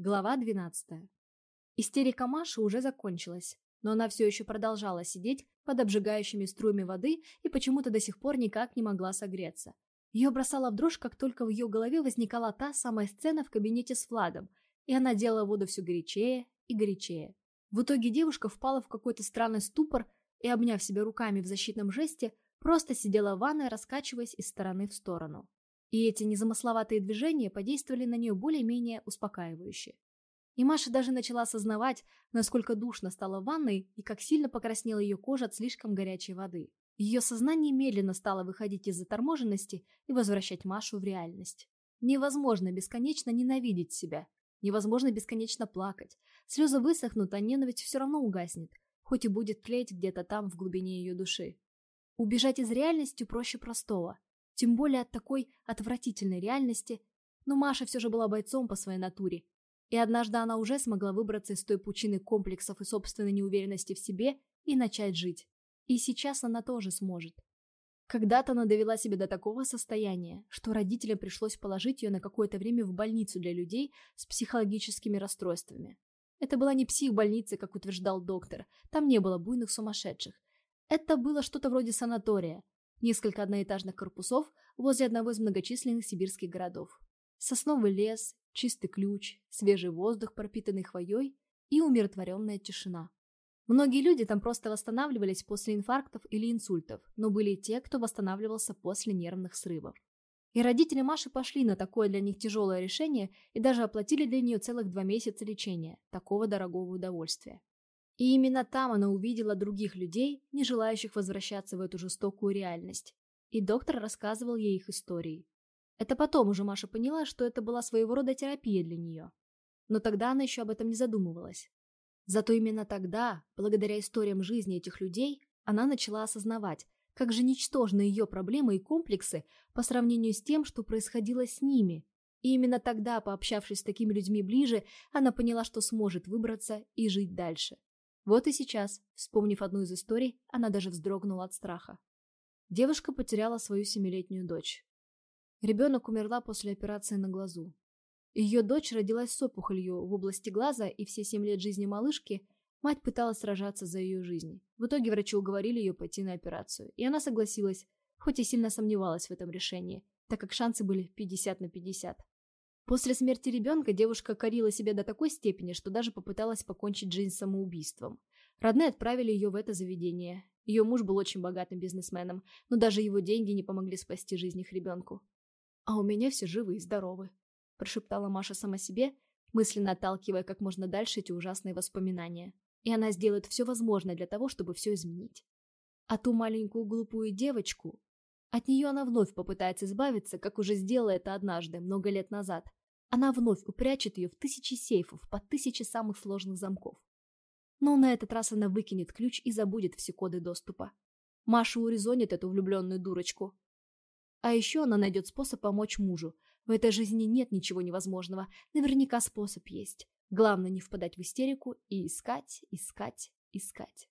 Глава 12. Истерика Маши уже закончилась, но она все еще продолжала сидеть под обжигающими струями воды и почему-то до сих пор никак не могла согреться. Ее бросала в дрожь, как только в ее голове возникала та самая сцена в кабинете с Владом, и она делала воду все горячее и горячее. В итоге девушка впала в какой-то странный ступор и, обняв себя руками в защитном жесте, просто сидела в ванной, раскачиваясь из стороны в сторону. И эти незамысловатые движения подействовали на нее более-менее успокаивающе. И Маша даже начала осознавать, насколько душно стало в ванной и как сильно покраснела ее кожа от слишком горячей воды. Ее сознание медленно стало выходить из заторможенности и возвращать Машу в реальность. Невозможно бесконечно ненавидеть себя. Невозможно бесконечно плакать. Слезы высохнут, а ненависть все равно угаснет, хоть и будет тлеть где-то там в глубине ее души. Убежать из реальности проще простого. Тем более от такой отвратительной реальности. Но Маша все же была бойцом по своей натуре и однажды она уже смогла выбраться из той пучины комплексов и собственной неуверенности в себе и начать жить. И сейчас она тоже сможет. Когда-то она довела себя до такого состояния, что родителям пришлось положить ее на какое-то время в больницу для людей с психологическими расстройствами. Это была не психбольница, как утверждал доктор, там не было буйных сумасшедших. Это было что-то вроде санатория, несколько одноэтажных корпусов возле одного из многочисленных сибирских городов. Сосновый лес, чистый ключ, свежий воздух, пропитанный хвоей и умиротворенная тишина. Многие люди там просто восстанавливались после инфарктов или инсультов, но были и те, кто восстанавливался после нервных срывов. И родители Маши пошли на такое для них тяжелое решение и даже оплатили для нее целых два месяца лечения, такого дорогого удовольствия. И именно там она увидела других людей, не желающих возвращаться в эту жестокую реальность. И доктор рассказывал ей их истории. Это потом уже Маша поняла, что это была своего рода терапия для нее. Но тогда она еще об этом не задумывалась. Зато именно тогда, благодаря историям жизни этих людей, она начала осознавать, как же ничтожны ее проблемы и комплексы по сравнению с тем, что происходило с ними. И именно тогда, пообщавшись с такими людьми ближе, она поняла, что сможет выбраться и жить дальше. Вот и сейчас, вспомнив одну из историй, она даже вздрогнула от страха. Девушка потеряла свою семилетнюю дочь. Ребенок умерла после операции на глазу. Ее дочь родилась с опухолью в области глаза, и все семь лет жизни малышки мать пыталась сражаться за ее жизнь. В итоге врачи уговорили ее пойти на операцию, и она согласилась, хоть и сильно сомневалась в этом решении, так как шансы были 50 на 50. После смерти ребенка девушка корила себя до такой степени, что даже попыталась покончить жизнь самоубийством. Родные отправили ее в это заведение. Ее муж был очень богатым бизнесменом, но даже его деньги не помогли спасти жизнь их ребенку. «А у меня все живы и здоровы», – прошептала Маша сама себе, мысленно отталкивая как можно дальше эти ужасные воспоминания. И она сделает все возможное для того, чтобы все изменить. А ту маленькую глупую девочку, от нее она вновь попытается избавиться, как уже сделала это однажды, много лет назад. Она вновь упрячет ее в тысячи сейфов, по тысяче самых сложных замков. Но на этот раз она выкинет ключ и забудет все коды доступа. Маша урезонит эту влюбленную дурочку, а еще она найдет способ помочь мужу. В этой жизни нет ничего невозможного. Наверняка способ есть. Главное не впадать в истерику и искать, искать, искать.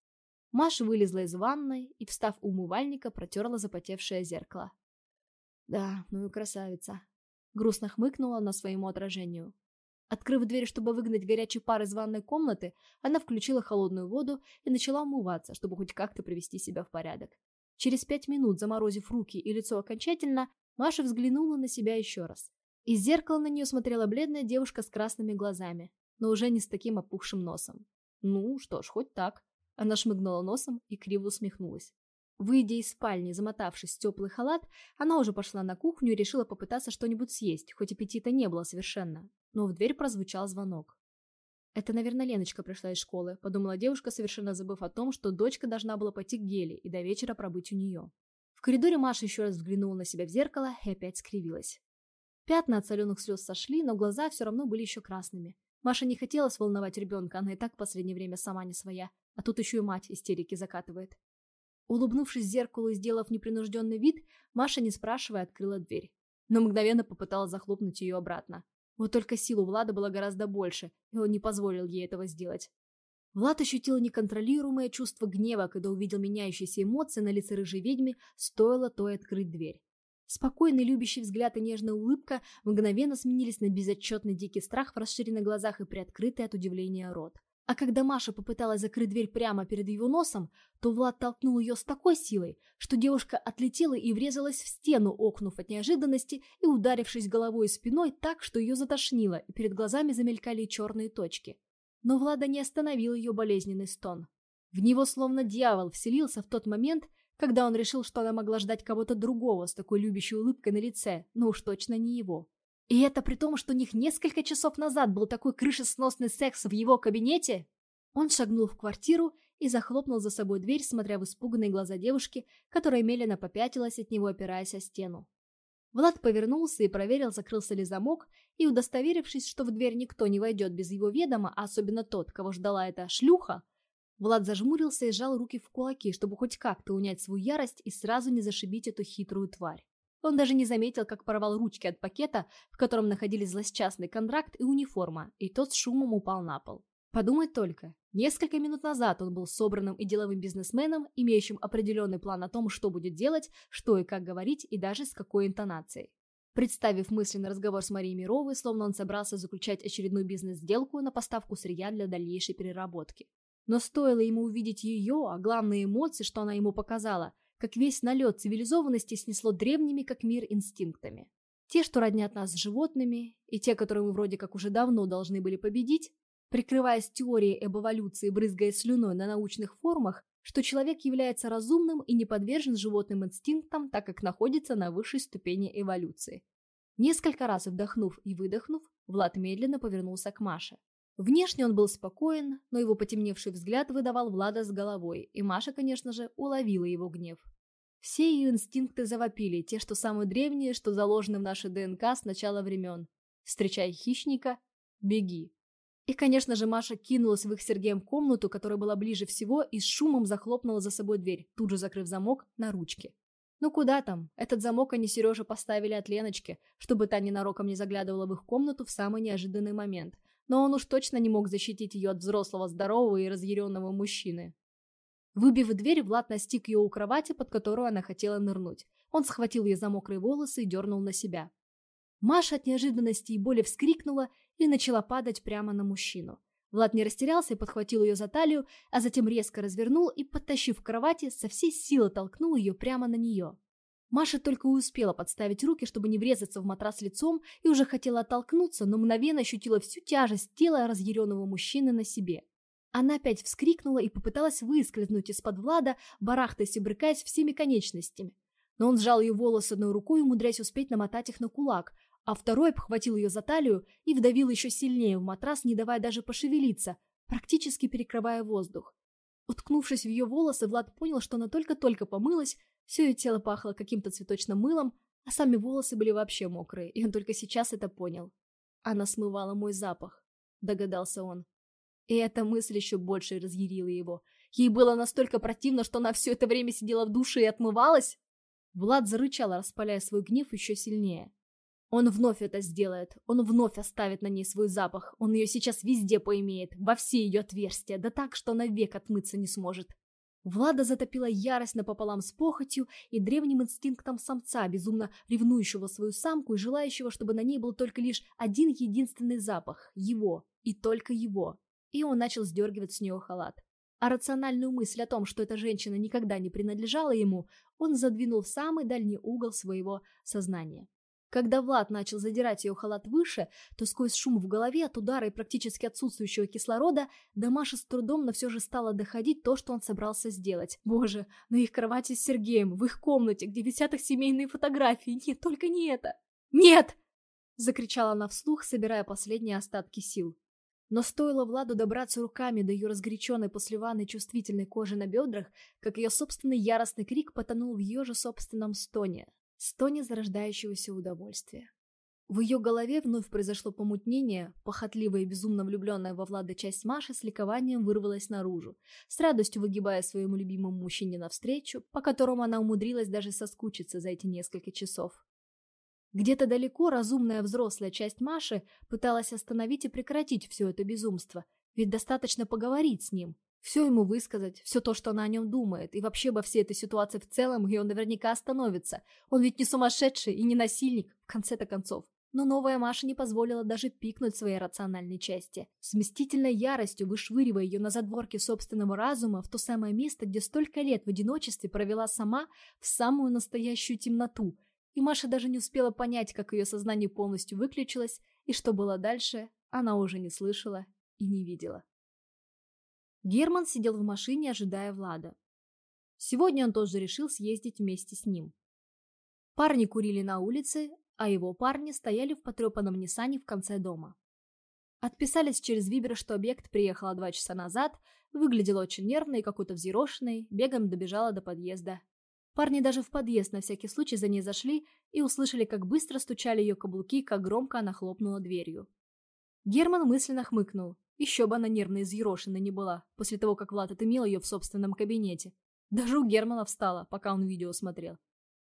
Маша вылезла из ванной и, встав у умывальника, протерла запотевшее зеркало. Да, ну и красавица. Грустно хмыкнула на своему отражению. Открыв дверь, чтобы выгнать горячий пар из ванной комнаты, она включила холодную воду и начала умываться, чтобы хоть как-то привести себя в порядок. Через пять минут, заморозив руки и лицо окончательно, Маша взглянула на себя еще раз. Из зеркала на нее смотрела бледная девушка с красными глазами, но уже не с таким опухшим носом. Ну, что ж, хоть так. Она шмыгнула носом и криво усмехнулась. Выйдя из спальни, замотавшись в теплый халат, она уже пошла на кухню и решила попытаться что-нибудь съесть, хоть аппетита не было совершенно. Но в дверь прозвучал звонок. «Это, наверное, Леночка пришла из школы», — подумала девушка, совершенно забыв о том, что дочка должна была пойти к Геле и до вечера пробыть у нее. В коридоре Маша еще раз взглянула на себя в зеркало и опять скривилась. Пятна от соленых слез сошли, но глаза все равно были еще красными. Маша не хотела сволновать ребенка, она и так в последнее время сама не своя, а тут еще и мать истерики закатывает. Улыбнувшись зеркалу и сделав непринужденный вид, Маша, не спрашивая, открыла дверь. Но мгновенно попыталась захлопнуть ее обратно. Вот только сил у Влада было гораздо больше, и он не позволил ей этого сделать. Влад ощутил неконтролируемое чувство гнева, когда увидел меняющиеся эмоции на лице рыжей ведьмы, стоило той открыть дверь. Спокойный любящий взгляд и нежная улыбка мгновенно сменились на безотчетный дикий страх в расширенных глазах и приоткрытый от удивления рот. А когда Маша попыталась закрыть дверь прямо перед его носом, то Влад толкнул ее с такой силой, что девушка отлетела и врезалась в стену, окнув от неожиданности и ударившись головой и спиной так, что ее затошнило, и перед глазами замелькали черные точки. Но Влада не остановил ее болезненный стон. В него словно дьявол вселился в тот момент, когда он решил, что она могла ждать кого-то другого с такой любящей улыбкой на лице, но уж точно не его. И это при том, что у них несколько часов назад был такой крышесносный секс в его кабинете. Он шагнул в квартиру и захлопнул за собой дверь, смотря в испуганные глаза девушки, которая медленно попятилась от него, опираясь о стену. Влад повернулся и проверил, закрылся ли замок, и, удостоверившись, что в дверь никто не войдет без его ведома, а особенно тот, кого ждала эта шлюха, Влад зажмурился и сжал руки в кулаки, чтобы хоть как-то унять свою ярость и сразу не зашибить эту хитрую тварь. Он даже не заметил, как порвал ручки от пакета, в котором находились злосчастный контракт и униформа, и тот с шумом упал на пол. Подумать только, несколько минут назад он был собранным и деловым бизнесменом, имеющим определенный план о том, что будет делать, что и как говорить, и даже с какой интонацией. Представив мысленный разговор с Марией Мировой, словно он собрался заключать очередную бизнес-сделку на поставку сырья для дальнейшей переработки. Но стоило ему увидеть ее, а главные эмоции, что она ему показала – как весь налет цивилизованности снесло древними, как мир, инстинктами. Те, что роднят нас с животными, и те, которые мы вроде как уже давно должны были победить, прикрываясь теорией об эволюции, брызгая слюной на научных форумах, что человек является разумным и не подвержен животным инстинктам, так как находится на высшей ступени эволюции. Несколько раз вдохнув и выдохнув, Влад медленно повернулся к Маше. Внешне он был спокоен, но его потемневший взгляд выдавал Влада с головой, и Маша, конечно же, уловила его гнев. Все ее инстинкты завопили, те, что самые древние, что заложены в нашей ДНК с начала времен. Встречай хищника, беги. И, конечно же, Маша кинулась в их Сергеем комнату, которая была ближе всего, и с шумом захлопнула за собой дверь, тут же закрыв замок на ручке. Ну куда там? Этот замок они Сереже поставили от Леночки, чтобы та ненароком не заглядывала в их комнату в самый неожиданный момент – но он уж точно не мог защитить ее от взрослого, здорового и разъяренного мужчины. Выбив дверь, Влад настиг ее у кровати, под которую она хотела нырнуть. Он схватил ее за мокрые волосы и дернул на себя. Маша от неожиданности и боли вскрикнула и начала падать прямо на мужчину. Влад не растерялся и подхватил ее за талию, а затем резко развернул и, подтащив к кровати, со всей силы толкнул ее прямо на нее. Маша только успела подставить руки, чтобы не врезаться в матрас лицом, и уже хотела оттолкнуться, но мгновенно ощутила всю тяжесть тела разъяренного мужчины на себе. Она опять вскрикнула и попыталась выскользнуть из-под Влада, барахтаясь и брыкаясь всеми конечностями. Но он сжал ее волосы одной рукой, умудряясь успеть намотать их на кулак, а второй обхватил ее за талию и вдавил еще сильнее в матрас, не давая даже пошевелиться, практически перекрывая воздух. Уткнувшись в ее волосы, Влад понял, что она только-только помылась, все ее тело пахло каким-то цветочным мылом, а сами волосы были вообще мокрые, и он только сейчас это понял. Она смывала мой запах, догадался он. И эта мысль еще больше разъярила его. Ей было настолько противно, что она все это время сидела в душе и отмывалась. Влад зарычал, распаляя свой гнев еще сильнее. Он вновь это сделает, он вновь оставит на ней свой запах, он ее сейчас везде поимеет, во все ее отверстия, да так, что навек отмыться не сможет. Влада затопила ярость напополам с похотью и древним инстинктом самца, безумно ревнующего свою самку и желающего, чтобы на ней был только лишь один единственный запах – его, и только его. И он начал сдергивать с нее халат. А рациональную мысль о том, что эта женщина никогда не принадлежала ему, он задвинул в самый дальний угол своего сознания. Когда Влад начал задирать ее халат выше, то сквозь шум в голове от удара и практически отсутствующего кислорода до Маши с трудом, но все же стало доходить то, что он собрался сделать. Боже, на их кровати с Сергеем, в их комнате, где висят их семейные фотографии. Нет, только не это. «Нет!» — закричала она вслух, собирая последние остатки сил. Но стоило Владу добраться руками до ее разгоряченной после ванны чувствительной кожи на бедрах, как ее собственный яростный крик потонул в ее же собственном стоне стоне зарождающегося удовольствия. В ее голове вновь произошло помутнение, похотливая и безумно влюбленная во Влада часть Маши с ликованием вырвалась наружу, с радостью выгибая своему любимому мужчине навстречу, по которому она умудрилась даже соскучиться за эти несколько часов. Где-то далеко разумная взрослая часть Маши пыталась остановить и прекратить все это безумство, ведь достаточно поговорить с ним. Все ему высказать, все то, что она о нем думает, и вообще обо всей этой ситуации в целом, и он наверняка остановится. Он ведь не сумасшедший и не насильник, в конце-то концов. Но новая Маша не позволила даже пикнуть своей рациональной части. С мстительной яростью вышвыривая ее на задворке собственного разума в то самое место, где столько лет в одиночестве провела сама в самую настоящую темноту. И Маша даже не успела понять, как ее сознание полностью выключилось, и что было дальше, она уже не слышала и не видела. Герман сидел в машине, ожидая Влада. Сегодня он тоже решил съездить вместе с ним. Парни курили на улице, а его парни стояли в потрепанном Ниссане в конце дома. Отписались через Вибер, что объект приехала два часа назад, выглядел очень нервный и какой-то взъерошенный, бегом добежала до подъезда. Парни даже в подъезд на всякий случай за ней зашли и услышали, как быстро стучали ее каблуки, как громко она хлопнула дверью. Герман мысленно хмыкнул. Еще бы она нервно изъерошена не была, после того, как Влад отымел ее в собственном кабинете. Даже у Германа встала, пока он видео смотрел.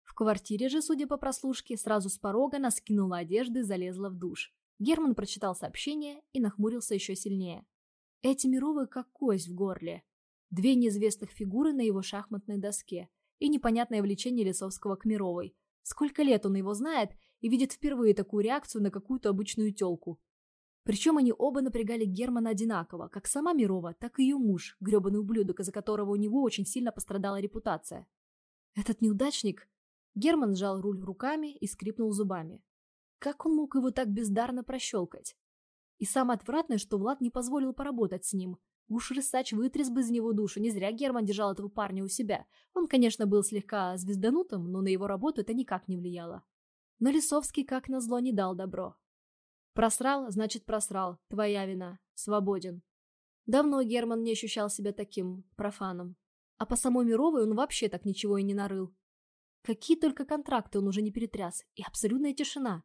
В квартире же, судя по прослушке, сразу с порога она скинула одежды и залезла в душ. Герман прочитал сообщение и нахмурился еще сильнее. Эти мировые как кость в горле. Две неизвестных фигуры на его шахматной доске и непонятное влечение Лисовского к Мировой. Сколько лет он его знает и видит впервые такую реакцию на какую-то обычную телку. Причем они оба напрягали Германа одинаково, как сама Мирова, так и ее муж, гребаный ублюдок, из-за которого у него очень сильно пострадала репутация. Этот неудачник Герман сжал руль руками и скрипнул зубами. Как он мог его так бездарно прощелкать? И самое отвратное, что Влад не позволил поработать с ним. Уж Рысач вытряс бы из него душу, не зря Герман держал этого парня у себя. Он, конечно, был слегка звезданутым, но на его работу это никак не влияло. Но Лисовский, как назло, не дал добро. Просрал, значит просрал. Твоя вина. Свободен. Давно Герман не ощущал себя таким профаном. А по самой Мировой он вообще так ничего и не нарыл. Какие только контракты он уже не перетряс, и абсолютная тишина.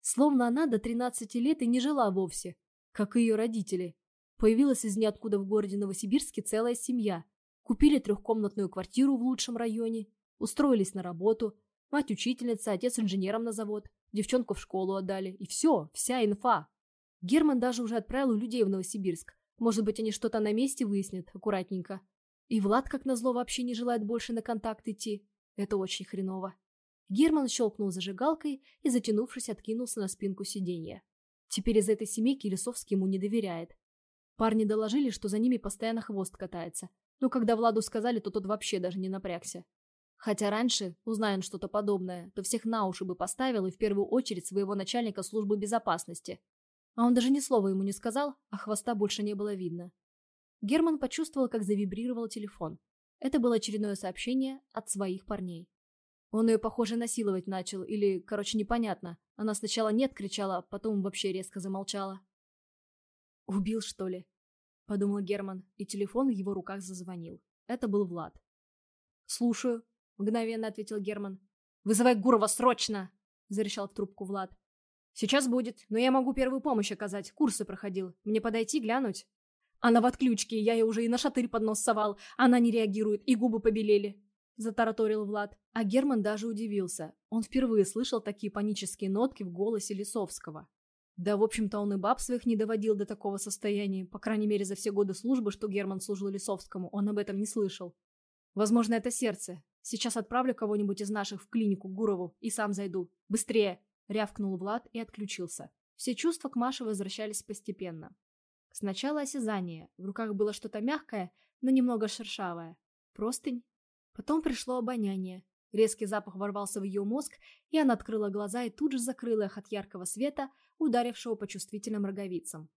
Словно она до 13 лет и не жила вовсе, как и ее родители. Появилась из ниоткуда в городе Новосибирске целая семья. Купили трехкомнатную квартиру в лучшем районе, устроились на работу. Мать учительница, отец инженером на завод, девчонку в школу отдали. И все, вся инфа. Герман даже уже отправил людей в Новосибирск. Может быть, они что-то на месте выяснят, аккуратненько. И Влад, как назло, вообще не желает больше на контакт идти. Это очень хреново. Герман щелкнул зажигалкой и, затянувшись, откинулся на спинку сиденья. Теперь из этой семейки Лисовский ему не доверяет. Парни доложили, что за ними постоянно хвост катается. Но когда Владу сказали, то тот вообще даже не напрягся. Хотя раньше, узная что-то подобное, то всех на уши бы поставил и в первую очередь своего начальника службы безопасности. А он даже ни слова ему не сказал, а хвоста больше не было видно. Герман почувствовал, как завибрировал телефон. Это было очередное сообщение от своих парней. Он ее, похоже, насиловать начал, или, короче, непонятно. Она сначала «нет» кричала, а потом вообще резко замолчала. «Убил, что ли?» – подумал Герман, и телефон в его руках зазвонил. Это был Влад. «Слушаю», – мгновенно ответил Герман. «Вызывай Гурова срочно!» – зарычал в трубку Влад. «Сейчас будет, но я могу первую помощь оказать, курсы проходил. Мне подойти, глянуть?» Она в отключке, я ей уже и на шатырь под нос совал. Она не реагирует, и губы побелели. Затараторил Влад. А Герман даже удивился. Он впервые слышал такие панические нотки в голосе Лисовского. Да, в общем-то, он и баб своих не доводил до такого состояния. По крайней мере, за все годы службы, что Герман служил Лисовскому, он об этом не слышал. Возможно, это сердце. Сейчас отправлю кого-нибудь из наших в клинику Гурову и сам зайду. Быстрее! Рявкнул Влад и отключился. Все чувства к Маше возвращались постепенно. Сначала осязание. В руках было что-то мягкое, но немного шершавое. Простынь. Потом пришло обоняние. Резкий запах ворвался в ее мозг, и она открыла глаза и тут же закрыла их от яркого света, ударившего по чувствительным роговицам.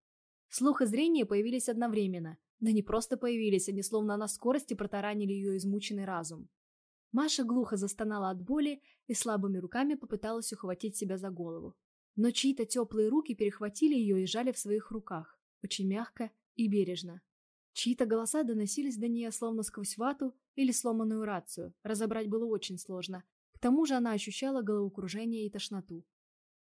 Слух и зрение появились одновременно. Да не просто появились, они словно на скорости протаранили ее измученный разум. Маша глухо застонала от боли и слабыми руками попыталась ухватить себя за голову. Но чьи-то теплые руки перехватили ее и сжали в своих руках очень мягко и бережно. Чьи-то голоса доносились до нее словно сквозь вату или сломанную рацию, разобрать было очень сложно. К тому же она ощущала головокружение и тошноту.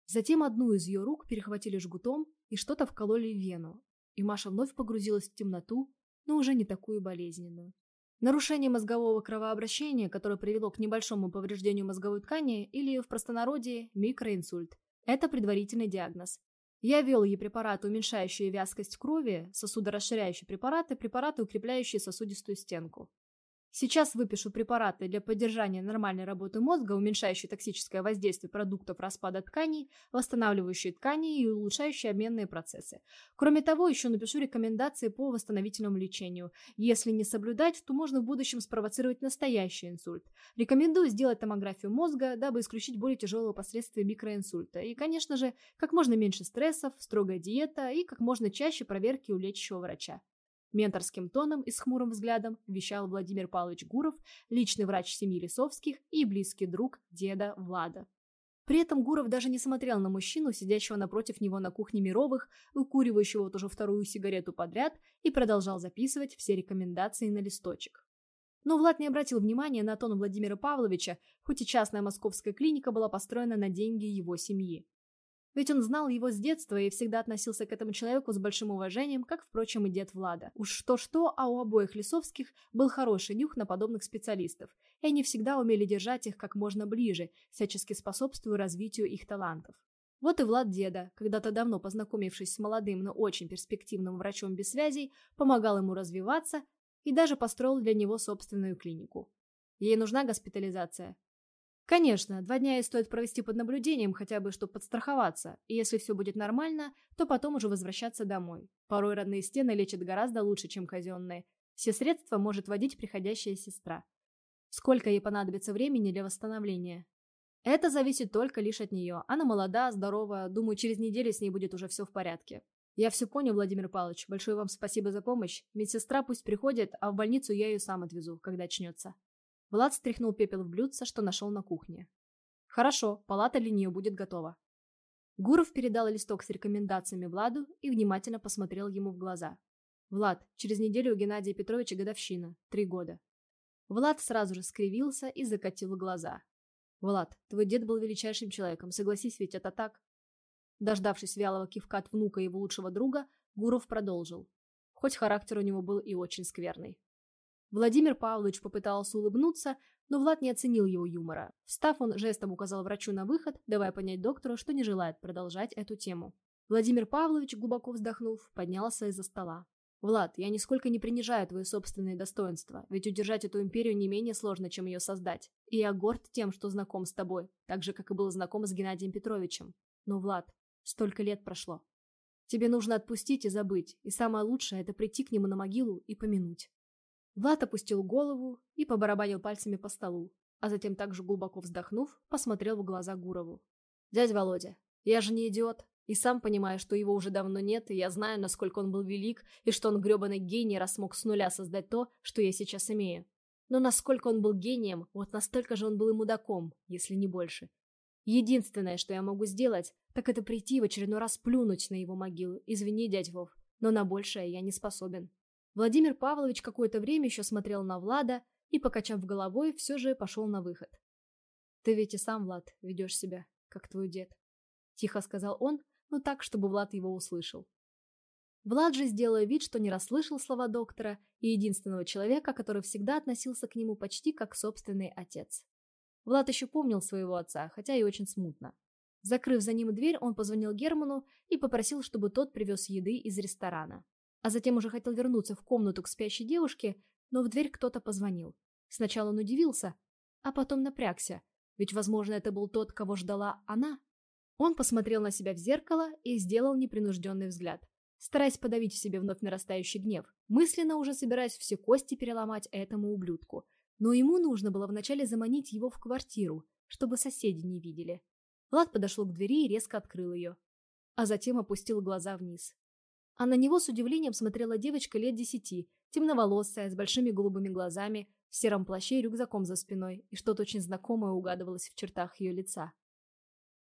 Затем одну из ее рук перехватили жгутом и что-то вкололи в вену, и Маша вновь погрузилась в темноту, но уже не такую болезненную. Нарушение мозгового кровообращения, которое привело к небольшому повреждению мозговой ткани или в простонародье микроинсульт. Это предварительный диагноз. Я ввел ей препараты, уменьшающие вязкость крови, сосудорасширяющие препараты, препараты, укрепляющие сосудистую стенку. Сейчас выпишу препараты для поддержания нормальной работы мозга, уменьшающие токсическое воздействие продуктов распада тканей, восстанавливающие ткани и улучшающие обменные процессы. Кроме того, еще напишу рекомендации по восстановительному лечению. Если не соблюдать, то можно в будущем спровоцировать настоящий инсульт. Рекомендую сделать томографию мозга, дабы исключить более тяжелого последствия микроинсульта. И, конечно же, как можно меньше стрессов, строгая диета и как можно чаще проверки у лечащего врача. Менторским тоном и с хмурым взглядом вещал Владимир Павлович Гуров, личный врач семьи Лисовских и близкий друг деда Влада. При этом Гуров даже не смотрел на мужчину, сидящего напротив него на кухне Мировых, выкуривающего вот уже вторую сигарету подряд, и продолжал записывать все рекомендации на листочек. Но Влад не обратил внимания на тон Владимира Павловича, хоть и частная московская клиника была построена на деньги его семьи. Ведь он знал его с детства и всегда относился к этому человеку с большим уважением, как, впрочем, и дед Влада. Уж что-что, а у обоих Лисовских был хороший нюх на подобных специалистов, и они всегда умели держать их как можно ближе, всячески способствуя развитию их талантов. Вот и Влад деда, когда-то давно познакомившись с молодым, но очень перспективным врачом без связей, помогал ему развиваться и даже построил для него собственную клинику. Ей нужна госпитализация, Конечно, два дня ей стоит провести под наблюдением, хотя бы чтобы подстраховаться, и если все будет нормально, то потом уже возвращаться домой. Порой родные стены лечат гораздо лучше, чем казенные. Все средства может вводить приходящая сестра. Сколько ей понадобится времени для восстановления? Это зависит только лишь от нее. Она молода, здорова, думаю, через неделю с ней будет уже все в порядке. Я все понял, Владимир Павлович. Большое вам спасибо за помощь. Медсестра пусть приходит, а в больницу я ее сам отвезу, когда очнется. Влад стряхнул пепел в блюдце, что нашел на кухне. «Хорошо, палата для нее будет готова». Гуров передал листок с рекомендациями Владу и внимательно посмотрел ему в глаза. «Влад, через неделю у Геннадия Петровича годовщина. Три года». Влад сразу же скривился и закатил глаза. «Влад, твой дед был величайшим человеком, согласись, ведь это так?» Дождавшись вялого кивка от внука его лучшего друга, Гуров продолжил. Хоть характер у него был и очень скверный. Владимир Павлович попытался улыбнуться, но Влад не оценил его юмора. Встав, он жестом указал врачу на выход, давая понять доктору, что не желает продолжать эту тему. Владимир Павлович, глубоко вздохнув, поднялся из-за стола. «Влад, я нисколько не принижаю твои собственные достоинства, ведь удержать эту империю не менее сложно, чем ее создать. И я горд тем, что знаком с тобой, так же, как и был знаком с Геннадием Петровичем. Но, Влад, столько лет прошло. Тебе нужно отпустить и забыть, и самое лучшее – это прийти к нему на могилу и помянуть. Влад опустил голову и побарабанил пальцами по столу, а затем также глубоко вздохнув, посмотрел в глаза Гурову. «Дядь Володя, я же не идиот, и сам понимаю, что его уже давно нет, и я знаю, насколько он был велик, и что он гребаный гений, раз смог с нуля создать то, что я сейчас имею. Но насколько он был гением, вот настолько же он был и мудаком, если не больше. Единственное, что я могу сделать, так это прийти в очередной раз плюнуть на его могилу. Извини, дядь Вов, но на большее я не способен. Владимир Павлович какое-то время еще смотрел на Влада и, покачав головой, все же пошел на выход. «Ты ведь и сам, Влад, ведешь себя, как твой дед», — тихо сказал он, но так, чтобы Влад его услышал. Влад же, сделал вид, что не расслышал слова доктора и единственного человека, который всегда относился к нему почти как собственный отец. Влад еще помнил своего отца, хотя и очень смутно. Закрыв за ним дверь, он позвонил Герману и попросил, чтобы тот привез еды из ресторана а затем уже хотел вернуться в комнату к спящей девушке, но в дверь кто-то позвонил. Сначала он удивился, а потом напрягся, ведь, возможно, это был тот, кого ждала она. Он посмотрел на себя в зеркало и сделал непринужденный взгляд, стараясь подавить в себе вновь нарастающий гнев, мысленно уже собираясь все кости переломать этому ублюдку. Но ему нужно было вначале заманить его в квартиру, чтобы соседи не видели. Влад подошел к двери и резко открыл ее, а затем опустил глаза вниз. А на него с удивлением смотрела девочка лет десяти, темноволосая, с большими голубыми глазами, в сером плаще и рюкзаком за спиной, и что-то очень знакомое угадывалось в чертах ее лица.